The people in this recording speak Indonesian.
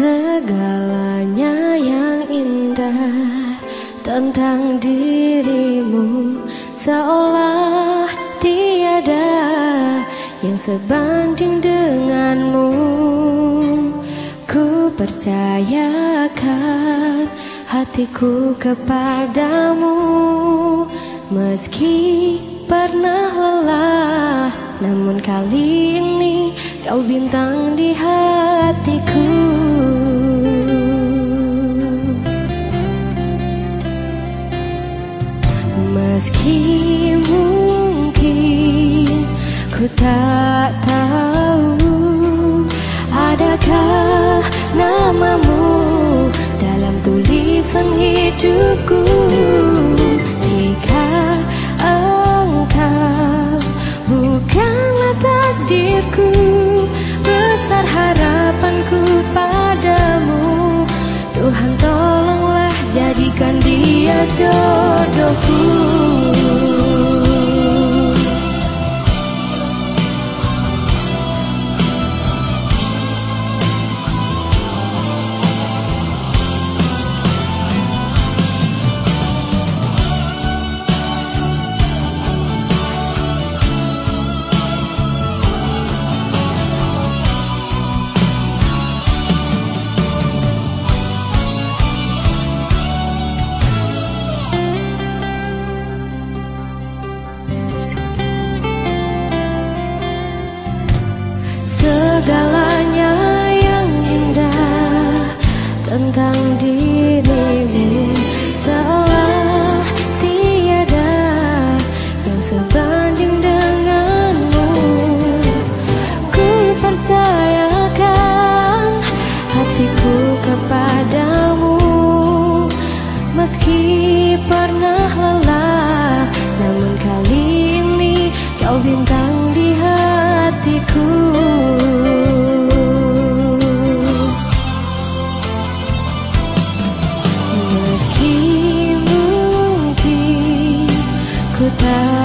Segalanya yang indah tentang dirimu Seolah tiada yang sebanding denganmu. Ku percayakan hatiku kepadamu Meski pernah lelah Namun kali ini kau bintang di hatiku. Meski mungkin ku tak tahu Adakah namamu dalam tulisan hidupku 就。Segalanya yang indah tentang now.